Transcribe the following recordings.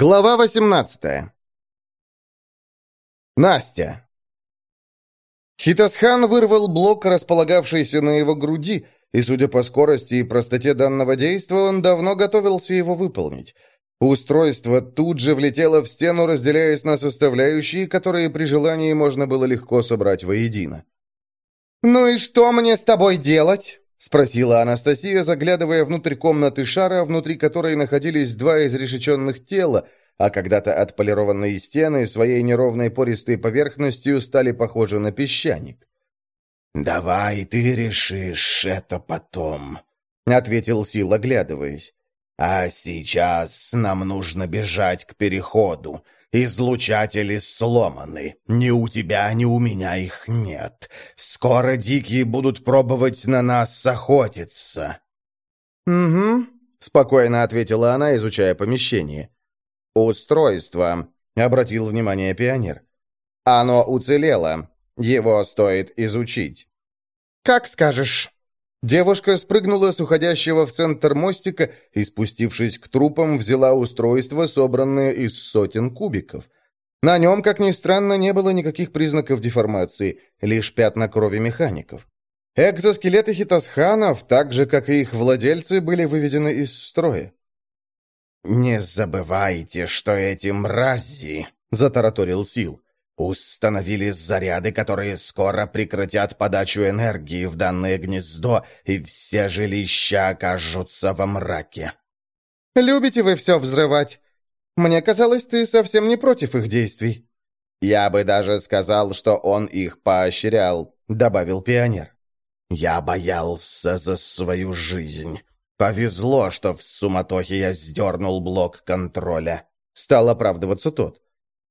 Глава 18 Настя Хитасхан вырвал блок, располагавшийся на его груди, и, судя по скорости и простоте данного действия, он давно готовился его выполнить. Устройство тут же влетело в стену, разделяясь на составляющие, которые при желании можно было легко собрать воедино. «Ну и что мне с тобой делать?» — спросила Анастасия, заглядывая внутрь комнаты шара, внутри которой находились два изрешеченных тела, а когда-то отполированные стены своей неровной пористой поверхностью стали похожи на песчаник. «Давай ты решишь это потом», — ответил Сил, оглядываясь. «А сейчас нам нужно бежать к переходу. Излучатели сломаны. Ни у тебя, ни у меня их нет. Скоро дикие будут пробовать на нас охотиться». «Угу», — спокойно ответила она, изучая помещение. «Устройство», — обратил внимание пионер. «Оно уцелело. Его стоит изучить». «Как скажешь». Девушка спрыгнула с уходящего в центр мостика и, спустившись к трупам, взяла устройство, собранное из сотен кубиков. На нем, как ни странно, не было никаких признаков деформации, лишь пятна крови механиков. Экзоскелеты хитосханов, так же, как и их владельцы, были выведены из строя. «Не забывайте, что эти мрази», — затараторил Сил, Установили заряды, которые скоро прекратят подачу энергии в данное гнездо, и все жилища окажутся во мраке. «Любите вы все взрывать? Мне казалось, ты совсем не против их действий». «Я бы даже сказал, что он их поощрял», — добавил пионер. «Я боялся за свою жизнь. Повезло, что в суматохе я сдернул блок контроля». Стал оправдываться тот.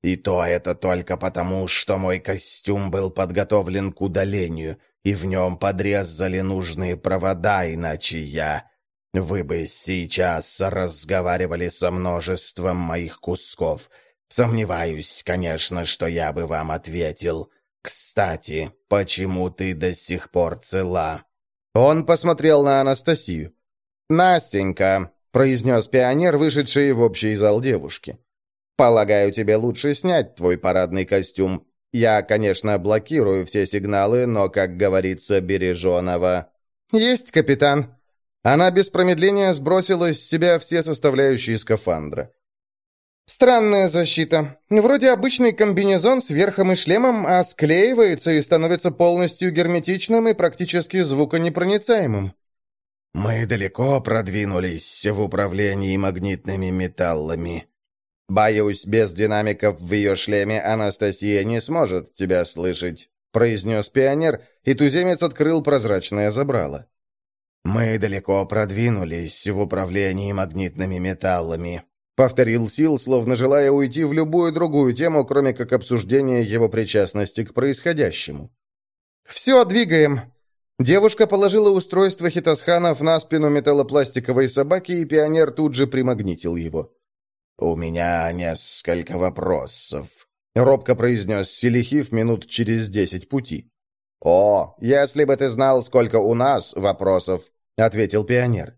И то это только потому, что мой костюм был подготовлен к удалению, и в нем подрезали нужные провода, иначе я... Вы бы сейчас разговаривали со множеством моих кусков. Сомневаюсь, конечно, что я бы вам ответил. Кстати, почему ты до сих пор цела?» Он посмотрел на Анастасию. «Настенька», — произнес пионер, вышедший в общий зал девушки. Полагаю, тебе лучше снять твой парадный костюм. Я, конечно, блокирую все сигналы, но, как говорится, береженого. Есть, капитан. Она без промедления сбросила с себя все составляющие скафандра. Странная защита. Вроде обычный комбинезон с верхом и шлемом, а склеивается и становится полностью герметичным и практически звуконепроницаемым. Мы далеко продвинулись в управлении магнитными металлами, «Боюсь, без динамиков в ее шлеме Анастасия не сможет тебя слышать», произнес пионер, и туземец открыл прозрачное забрало. «Мы далеко продвинулись в управлении магнитными металлами», повторил Сил, словно желая уйти в любую другую тему, кроме как обсуждения его причастности к происходящему. «Все, двигаем!» Девушка положила устройство хитосханов на спину металлопластиковой собаки, и пионер тут же примагнитил его. «У меня несколько вопросов», — робко произнес Селихив минут через десять пути. «О, если бы ты знал, сколько у нас вопросов», — ответил пионер.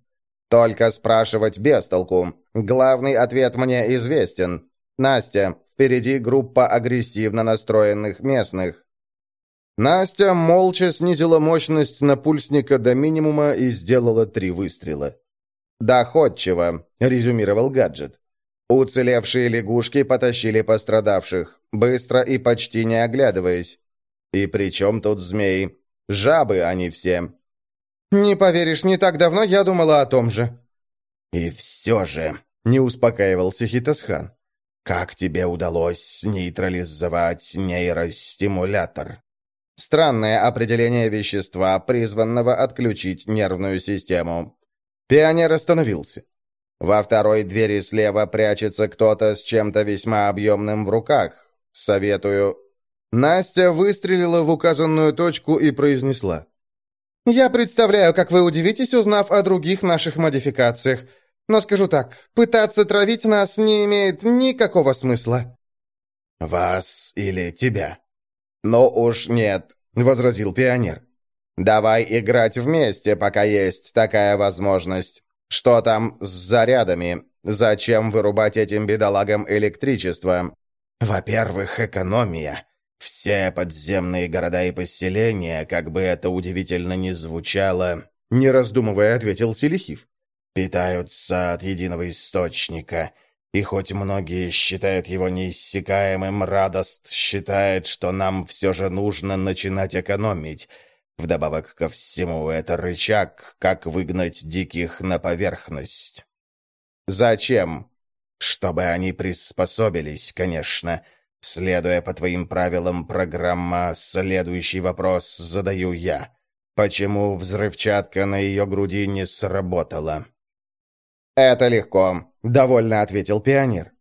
«Только спрашивать без толку. Главный ответ мне известен. Настя, впереди группа агрессивно настроенных местных». Настя молча снизила мощность напульсника до минимума и сделала три выстрела. «Доходчиво», — резюмировал гаджет. Уцелевшие лягушки потащили пострадавших, быстро и почти не оглядываясь. И при чем тут змеи? Жабы они все. «Не поверишь, не так давно я думала о том же». «И все же», — не успокаивался Хитосхан, «как тебе удалось нейтрализовать нейростимулятор?» Странное определение вещества, призванного отключить нервную систему. Пионер остановился. Во второй двери слева прячется кто-то с чем-то весьма объемным в руках. Советую...» Настя выстрелила в указанную точку и произнесла. «Я представляю, как вы удивитесь, узнав о других наших модификациях. Но скажу так, пытаться травить нас не имеет никакого смысла». «Вас или тебя?» «Ну уж нет», — возразил пионер. «Давай играть вместе, пока есть такая возможность. «Что там с зарядами? Зачем вырубать этим бедолагам электричество?» «Во-первых, экономия. Все подземные города и поселения, как бы это удивительно ни звучало, не раздумывая, ответил Селихив. Питаются от единого источника. И хоть многие считают его неиссякаемым, радост считает, что нам все же нужно начинать экономить. Вдобавок ко всему, это рычаг, как выгнать диких на поверхность. Зачем? Чтобы они приспособились, конечно. Следуя по твоим правилам программа, следующий вопрос задаю я. Почему взрывчатка на ее груди не сработала? «Это легко», — довольно ответил пионер.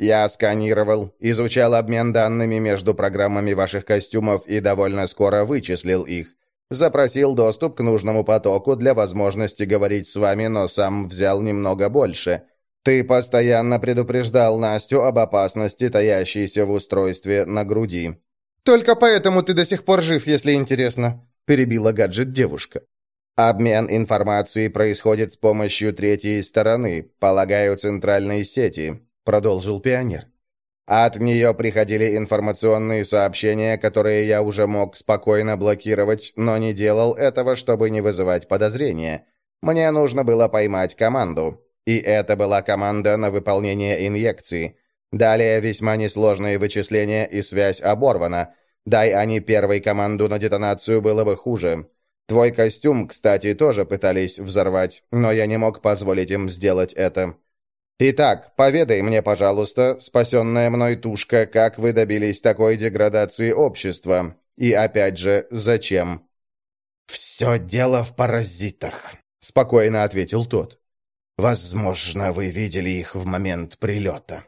«Я сканировал, изучал обмен данными между программами ваших костюмов и довольно скоро вычислил их. Запросил доступ к нужному потоку для возможности говорить с вами, но сам взял немного больше. Ты постоянно предупреждал Настю об опасности, таящейся в устройстве на груди. Только поэтому ты до сих пор жив, если интересно», — перебила гаджет девушка. «Обмен информацией происходит с помощью третьей стороны, полагаю, центральной сети», — продолжил пионер. От нее приходили информационные сообщения, которые я уже мог спокойно блокировать, но не делал этого, чтобы не вызывать подозрения. Мне нужно было поймать команду. И это была команда на выполнение инъекции. Далее весьма несложные вычисления и связь оборвана. Дай они первой команду на детонацию, было бы хуже. Твой костюм, кстати, тоже пытались взорвать, но я не мог позволить им сделать это. Итак, поведай мне, пожалуйста, спасенная мной тушка, как вы добились такой деградации общества? И опять же, зачем?» «Все дело в паразитах», — спокойно ответил тот. Возможно, вы видели их в момент прилета».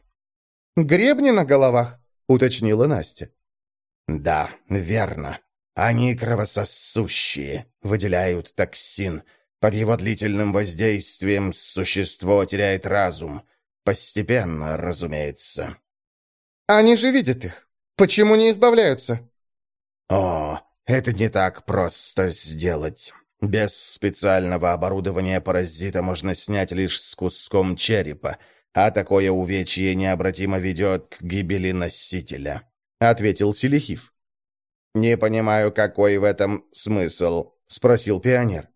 «Гребни на головах?» — уточнила Настя. «Да, верно. Они кровососущие, выделяют токсин. Под его длительным воздействием существо теряет разум. Постепенно, разумеется». «Они же видят их. Почему не избавляются?» «О, это не так просто сделать. Без специального оборудования паразита можно снять лишь с куском черепа, а такое увечье необратимо ведет к гибели носителя», — ответил Селихив. «Не понимаю, какой в этом смысл», — спросил пионер.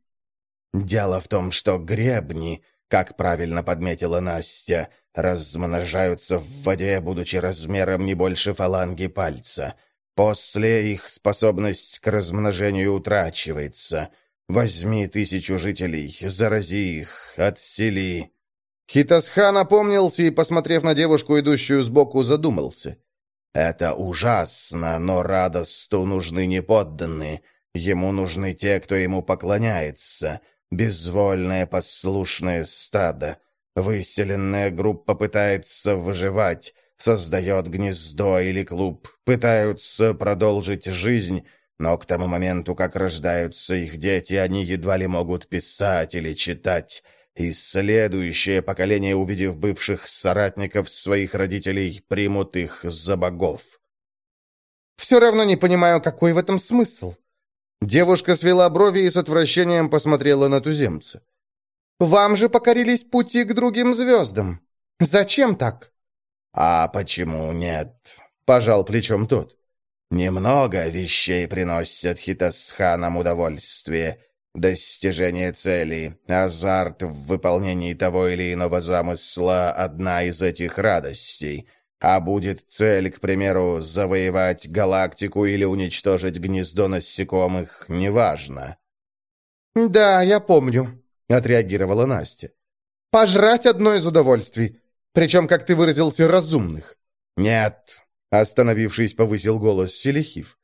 «Дело в том, что гребни, как правильно подметила Настя, размножаются в воде, будучи размером не больше фаланги пальца. После их способность к размножению утрачивается». Возьми тысячу жителей, зарази их, отсели». Хитасхан опомнился и, посмотрев на девушку, идущую сбоку, задумался. «Это ужасно, но Радосту нужны не подданные. Ему нужны те, кто ему поклоняется. Безвольное послушное стадо. Выселенная группа пытается выживать, создает гнездо или клуб, пытаются продолжить жизнь, но к тому моменту, как рождаются их дети, они едва ли могут писать или читать. И следующее поколение, увидев бывших соратников своих родителей, примут их за богов. «Все равно не понимаю, какой в этом смысл». Девушка свела брови и с отвращением посмотрела на туземца. «Вам же покорились пути к другим звездам. Зачем так?» «А почему нет?» — пожал плечом тот. Немного вещей приносят хитосханам удовольствие. Достижение цели, азарт в выполнении того или иного замысла — одна из этих радостей. А будет цель, к примеру, завоевать галактику или уничтожить гнездо насекомых, неважно. «Да, я помню», — отреагировала Настя. «Пожрать одно из удовольствий, причем, как ты выразился, разумных». «Нет, Остановившись, повысил голос Селихив.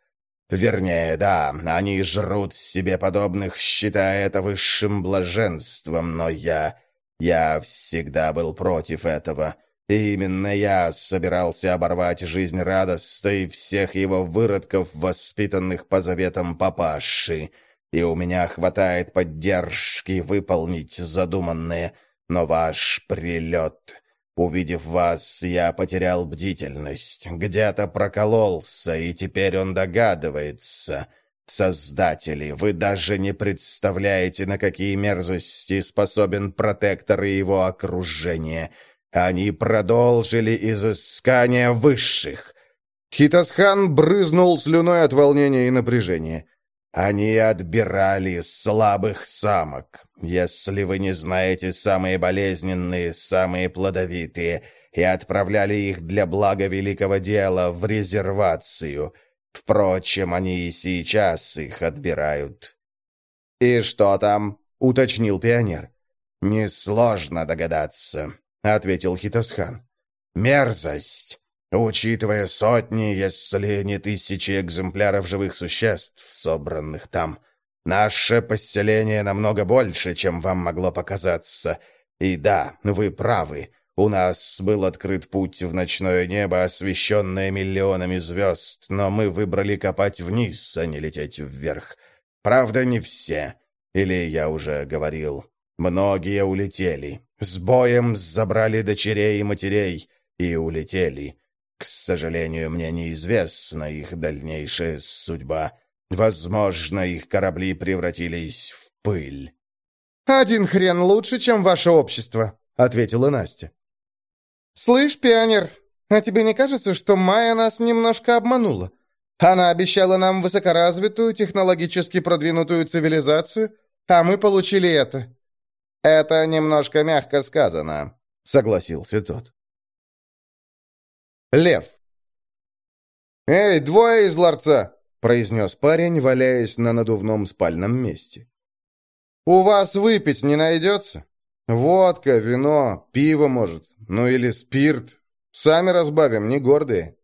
«Вернее, да, они жрут себе подобных, считая это высшим блаженством, но я... Я всегда был против этого. Именно я собирался оборвать жизнь Радоста и всех его выродков, воспитанных по заветам папаши. И у меня хватает поддержки выполнить задуманное, но ваш прилет...» Увидев вас, я потерял бдительность, где-то прокололся, и теперь он догадывается. Создатели, вы даже не представляете, на какие мерзости способен протектор и его окружение. Они продолжили изыскание высших. Хитосхан брызнул слюной от волнения и напряжения. Они отбирали слабых самок. Если вы не знаете, самые болезненные, самые плодовитые, и отправляли их для блага великого дела в резервацию. Впрочем, они и сейчас их отбирают. «И что там?» — уточнил пионер. «Несложно догадаться», — ответил Хитосхан. «Мерзость. Учитывая сотни, если не тысячи экземпляров живых существ, собранных там, наше поселение намного больше, чем вам могло показаться. И да, вы правы, у нас был открыт путь в ночное небо, освещенное миллионами звезд, но мы выбрали копать вниз, а не лететь вверх. Правда, не все. Или я уже говорил, многие улетели. С боем забрали дочерей и матерей и улетели. К сожалению, мне неизвестна их дальнейшая судьба. Возможно, их корабли превратились в пыль. «Один хрен лучше, чем ваше общество», — ответила Настя. «Слышь, пионер, а тебе не кажется, что Майя нас немножко обманула? Она обещала нам высокоразвитую, технологически продвинутую цивилизацию, а мы получили это». «Это немножко мягко сказано», — согласился тот. Лев. «Эй, двое из ларца!» — произнес парень, валяясь на надувном спальном месте. «У вас выпить не найдется? Водка, вино, пиво, может, ну или спирт. Сами разбавим, не гордые».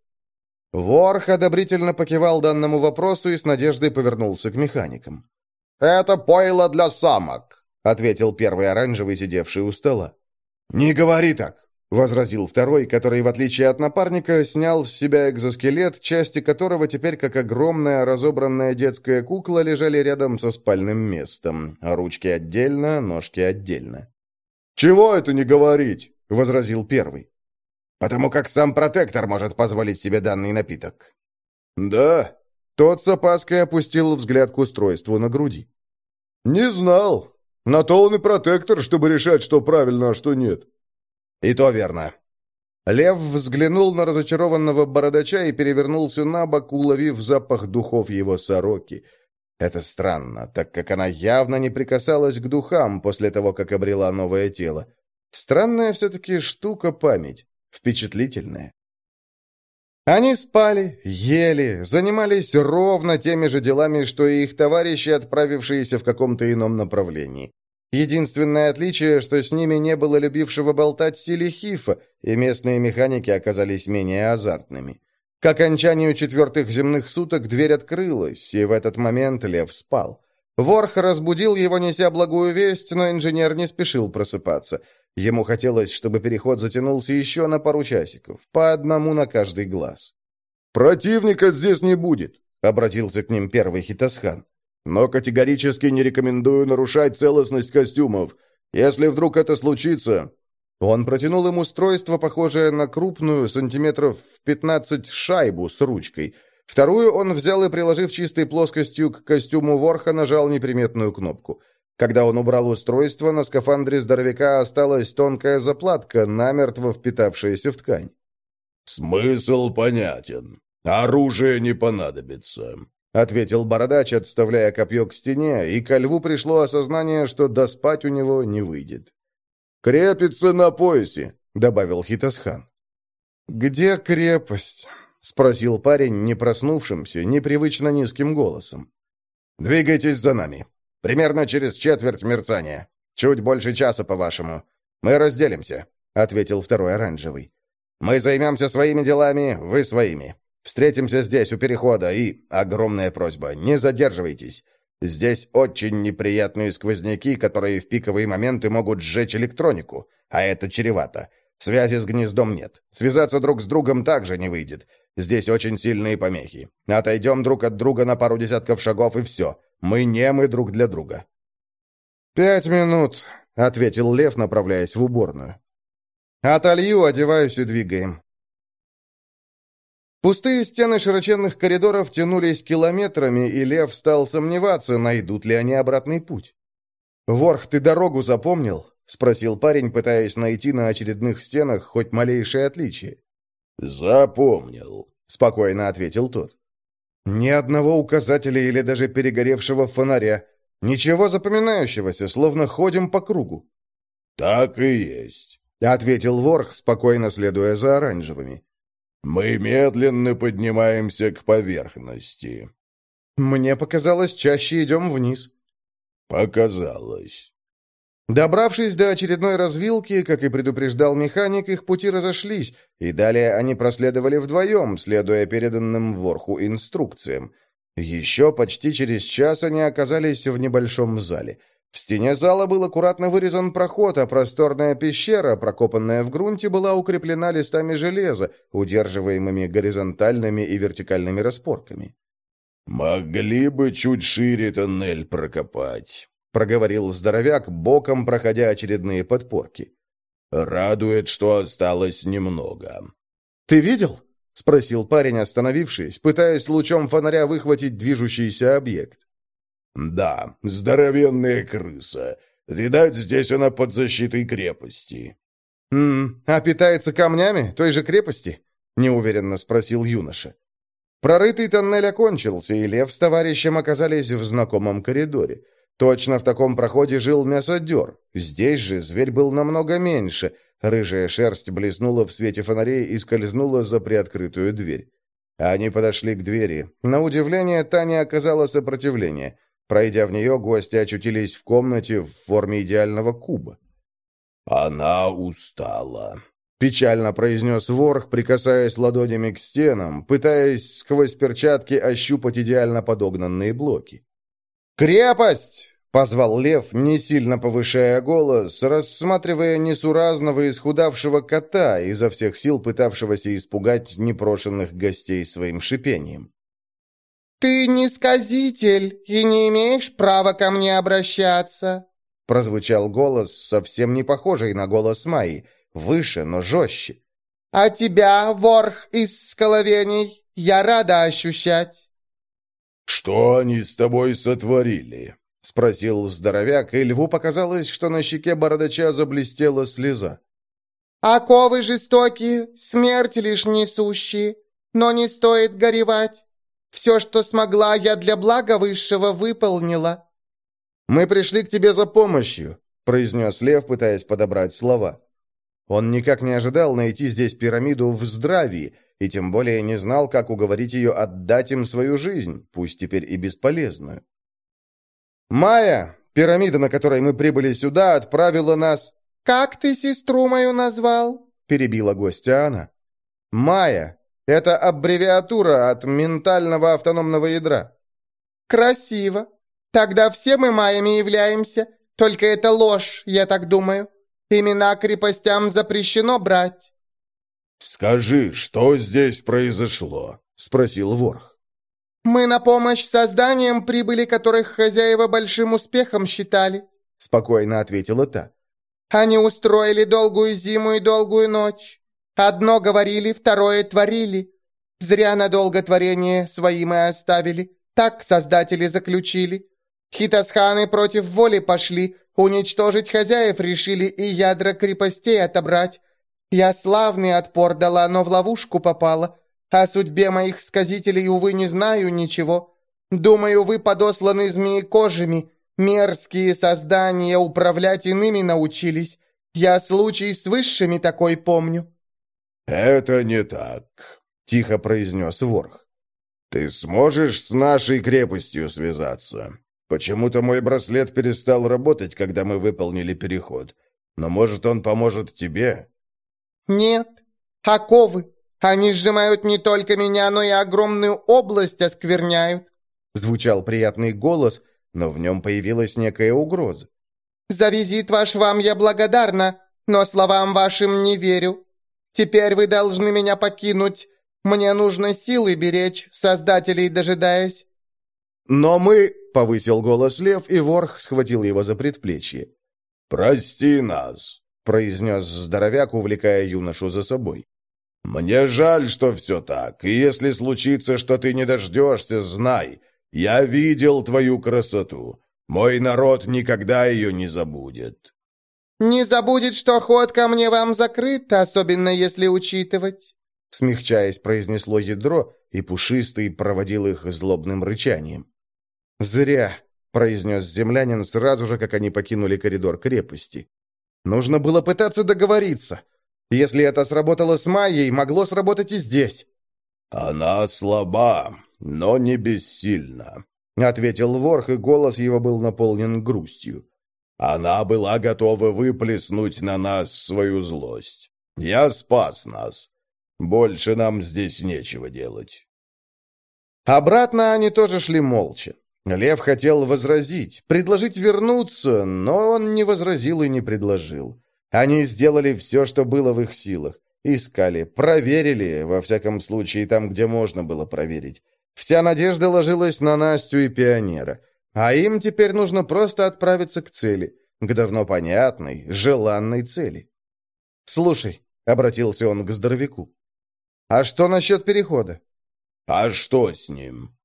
Ворх одобрительно покивал данному вопросу и с надеждой повернулся к механикам. «Это пойло для самок», — ответил первый оранжевый, сидевший у стола. «Не говори так!» возразил второй, который, в отличие от напарника, снял с себя экзоскелет, части которого теперь, как огромная разобранная детская кукла, лежали рядом со спальным местом. Ручки отдельно, ножки отдельно. «Чего это не говорить?» — возразил первый. «Потому как сам протектор может позволить себе данный напиток». «Да?» — тот с опаской опустил взгляд к устройству на груди. «Не знал. На то он и протектор, чтобы решать, что правильно, а что нет». «И то верно». Лев взглянул на разочарованного бородача и перевернулся на бок, уловив запах духов его сороки. Это странно, так как она явно не прикасалась к духам после того, как обрела новое тело. Странная все-таки штука память, впечатлительная. Они спали, ели, занимались ровно теми же делами, что и их товарищи, отправившиеся в каком-то ином направлении. Единственное отличие, что с ними не было любившего болтать Силихифа, и местные механики оказались менее азартными. К окончанию четвертых земных суток дверь открылась, и в этот момент Лев спал. Ворх разбудил его, неся благую весть, но инженер не спешил просыпаться. Ему хотелось, чтобы переход затянулся еще на пару часиков, по одному на каждый глаз. «Противника здесь не будет», — обратился к ним первый Хитосхан. Но категорически не рекомендую нарушать целостность костюмов. Если вдруг это случится...» Он протянул им устройство, похожее на крупную, сантиметров в 15 шайбу с ручкой. Вторую он взял и, приложив чистой плоскостью к костюму Ворха, нажал неприметную кнопку. Когда он убрал устройство, на скафандре здоровяка осталась тонкая заплатка, намертво впитавшаяся в ткань. «Смысл понятен. Оружие не понадобится. — ответил бородач, отставляя копье к стене, и ко льву пришло осознание, что доспать у него не выйдет. «Крепится на поясе», — добавил Хитосхан. «Где крепость?» — спросил парень, не проснувшимся, непривычно низким голосом. «Двигайтесь за нами. Примерно через четверть мерцания. Чуть больше часа, по-вашему. Мы разделимся», — ответил второй оранжевый. «Мы займемся своими делами, вы своими. Встретимся здесь, у перехода, и... Огромная просьба, не задерживайтесь. Здесь очень неприятные сквозняки, которые в пиковые моменты могут сжечь электронику, а это чревато. Связи с гнездом нет. Связаться друг с другом также не выйдет. Здесь очень сильные помехи. Отойдем друг от друга на пару десятков шагов, и все. Мы не мы друг для друга». «Пять минут», — ответил Лев, направляясь в уборную. «Отолью, одеваюсь и двигаем. Пустые стены широченных коридоров тянулись километрами, и Лев стал сомневаться, найдут ли они обратный путь. «Ворх, ты дорогу запомнил?» — спросил парень, пытаясь найти на очередных стенах хоть малейшее отличие. «Запомнил», — спокойно ответил тот. «Ни одного указателя или даже перегоревшего фонаря. Ничего запоминающегося, словно ходим по кругу». «Так и есть», — ответил Ворх, спокойно следуя за оранжевыми. «Мы медленно поднимаемся к поверхности». «Мне показалось, чаще идем вниз». «Показалось». Добравшись до очередной развилки, как и предупреждал механик, их пути разошлись, и далее они проследовали вдвоем, следуя переданным Ворху инструкциям. Еще почти через час они оказались в небольшом зале. В стене зала был аккуратно вырезан проход, а просторная пещера, прокопанная в грунте, была укреплена листами железа, удерживаемыми горизонтальными и вертикальными распорками. «Могли бы чуть шире тоннель прокопать», — проговорил здоровяк, боком проходя очередные подпорки. «Радует, что осталось немного». «Ты видел?» — спросил парень, остановившись, пытаясь лучом фонаря выхватить движущийся объект. «Да, здоровенная крыса. Видать, здесь она под защитой крепости». «М а питается камнями той же крепости?» — неуверенно спросил юноша. Прорытый тоннель окончился, и Лев с товарищем оказались в знакомом коридоре. Точно в таком проходе жил мясодер. Здесь же зверь был намного меньше. Рыжая шерсть блеснула в свете фонарей и скользнула за приоткрытую дверь. Они подошли к двери. На удивление, та не оказала сопротивления. Пройдя в нее, гости очутились в комнате в форме идеального куба. «Она устала», — печально произнес ворх, прикасаясь ладонями к стенам, пытаясь сквозь перчатки ощупать идеально подогнанные блоки. «Крепость!» Позвал лев, не сильно повышая голос, рассматривая несуразного исхудавшего кота, изо всех сил пытавшегося испугать непрошенных гостей своим шипением. «Ты не сказитель и не имеешь права ко мне обращаться», прозвучал голос, совсем не похожий на голос Майи, выше, но жестче. «А тебя, ворх из сколовений, я рада ощущать». «Что они с тобой сотворили?» — спросил здоровяк, и льву показалось, что на щеке бородача заблестела слеза. «Оковы жестокие, смерть лишь несущие, но не стоит горевать. Все, что смогла, я для блага высшего выполнила». «Мы пришли к тебе за помощью», — произнес лев, пытаясь подобрать слова. Он никак не ожидал найти здесь пирамиду в здравии, и тем более не знал, как уговорить ее отдать им свою жизнь, пусть теперь и бесполезную. Майя, пирамида, на которой мы прибыли сюда, отправила нас...» «Как ты сестру мою назвал?» — перебила гостя она. «Майя. Это аббревиатура от ментального автономного ядра». «Красиво. Тогда все мы майями являемся. Только это ложь, я так думаю. Имена крепостям запрещено брать». «Скажи, что здесь произошло?» — спросил Ворх. «Мы на помощь созданиям прибыли, которых хозяева большим успехом считали», — спокойно ответила та. «Они устроили долгую зиму и долгую ночь. Одно говорили, второе творили. Зря надолго творение свои мы оставили. Так создатели заключили. Хитосханы против воли пошли, уничтожить хозяев решили и ядра крепостей отобрать. Я славный отпор дала, но в ловушку попала». О судьбе моих сказителей, увы, не знаю ничего. Думаю, вы подосланы змеекожими. Мерзкие создания управлять иными научились. Я случай с высшими такой помню». «Это не так», — тихо произнес Ворх. «Ты сможешь с нашей крепостью связаться? Почему-то мой браслет перестал работать, когда мы выполнили переход. Но, может, он поможет тебе?» «Нет. Оковы. Они сжимают не только меня, но и огромную область оскверняют!» Звучал приятный голос, но в нем появилась некая угроза. «За визит ваш вам я благодарна, но словам вашим не верю. Теперь вы должны меня покинуть. Мне нужно силы беречь, создателей дожидаясь». «Но мы...» — повысил голос Лев, и Ворх схватил его за предплечье. «Прости нас», — произнес здоровяк, увлекая юношу за собой. «Мне жаль, что все так, и если случится, что ты не дождешься, знай, я видел твою красоту. Мой народ никогда ее не забудет». «Не забудет, что ход ко мне вам закрыт, особенно если учитывать», смягчаясь, произнесло ядро, и Пушистый проводил их злобным рычанием. «Зря», — произнес землянин сразу же, как они покинули коридор крепости. «Нужно было пытаться договориться. Если это сработало с Майей, могло сработать и здесь». «Она слаба, но не бессильна», — ответил Ворх, и голос его был наполнен грустью. «Она была готова выплеснуть на нас свою злость. Я спас нас. Больше нам здесь нечего делать». Обратно они тоже шли молча. Лев хотел возразить, предложить вернуться, но он не возразил и не предложил. Они сделали все, что было в их силах. Искали, проверили, во всяком случае, там, где можно было проверить. Вся надежда ложилась на Настю и пионера. А им теперь нужно просто отправиться к цели, к давно понятной, желанной цели. «Слушай», — обратился он к здоровяку, — «а что насчет перехода?» «А что с ним?»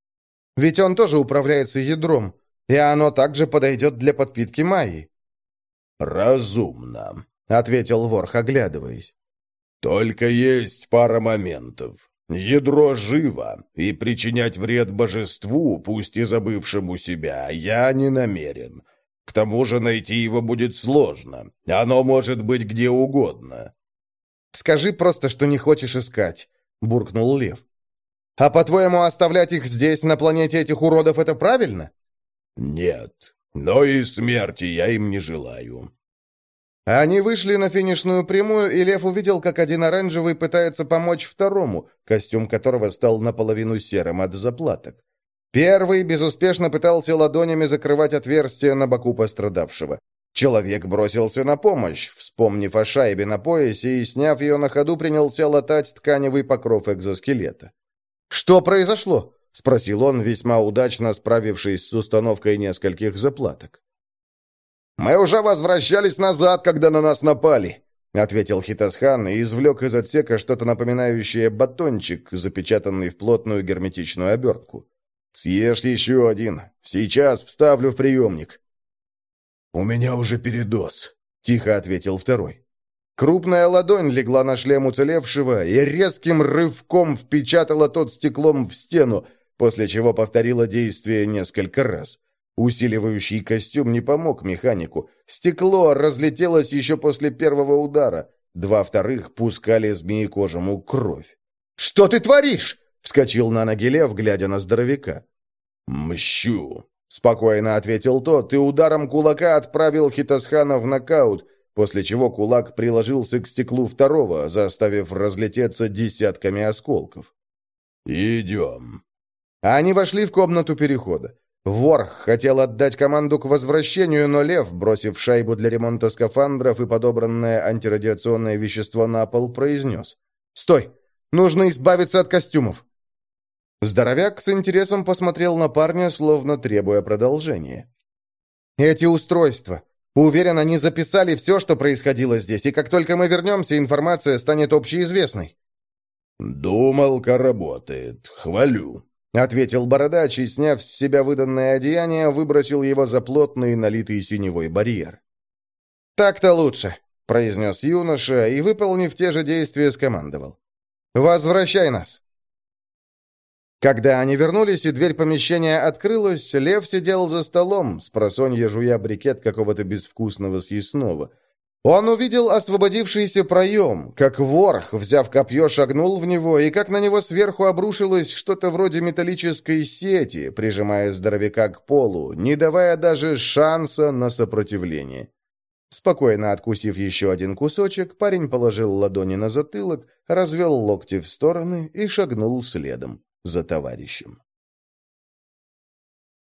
Ведь он тоже управляется ядром, и оно также подойдет для подпитки Майи». «Разумно», — ответил Ворх, оглядываясь. «Только есть пара моментов. Ядро живо, и причинять вред божеству, пусть и забывшему себя, я не намерен. К тому же найти его будет сложно. Оно может быть где угодно». «Скажи просто, что не хочешь искать», — буркнул Лев. А по-твоему, оставлять их здесь, на планете этих уродов, это правильно? Нет, но и смерти я им не желаю. Они вышли на финишную прямую, и Лев увидел, как один оранжевый пытается помочь второму, костюм которого стал наполовину серым от заплаток. Первый безуспешно пытался ладонями закрывать отверстие на боку пострадавшего. Человек бросился на помощь, вспомнив о шайбе на поясе и, сняв ее на ходу, принялся латать тканевый покров экзоскелета. «Что произошло?» — спросил он, весьма удачно справившись с установкой нескольких заплаток. «Мы уже возвращались назад, когда на нас напали», — ответил Хитасхан и извлек из отсека что-то напоминающее батончик, запечатанный в плотную герметичную обертку. «Съешь еще один. Сейчас вставлю в приемник». «У меня уже передоз», — тихо ответил второй. Крупная ладонь легла на шлем уцелевшего и резким рывком впечатала тот стеклом в стену, после чего повторила действие несколько раз. Усиливающий костюм не помог механику. Стекло разлетелось еще после первого удара. Два вторых пускали змеекожему кровь. «Что ты творишь?» — вскочил на ноги лев, глядя на здоровяка. «Мщу», — спокойно ответил тот, и ударом кулака отправил Хитасхана в нокаут — после чего кулак приложился к стеклу второго, заставив разлететься десятками осколков. «Идем». Они вошли в комнату перехода. Ворх хотел отдать команду к возвращению, но Лев, бросив шайбу для ремонта скафандров и подобранное антирадиационное вещество на пол, произнес. «Стой! Нужно избавиться от костюмов!» Здоровяк с интересом посмотрел на парня, словно требуя продолжения. «Эти устройства. Уверен, они записали все, что происходило здесь, и как только мы вернемся, информация станет общеизвестной». «Думалка работает. Хвалю», — ответил Бородач и, сняв с себя выданное одеяние, выбросил его за плотный, налитый синевой барьер. «Так-то лучше», — произнес юноша и, выполнив те же действия, скомандовал. «Возвращай нас!» Когда они вернулись, и дверь помещения открылась, Лев сидел за столом, с просонья жуя брикет какого-то безвкусного съестного. Он увидел освободившийся проем, как ворх, взяв копье, шагнул в него, и как на него сверху обрушилось что-то вроде металлической сети, прижимая здоровяка к полу, не давая даже шанса на сопротивление. Спокойно откусив еще один кусочек, парень положил ладони на затылок, развел локти в стороны и шагнул следом за товарищем.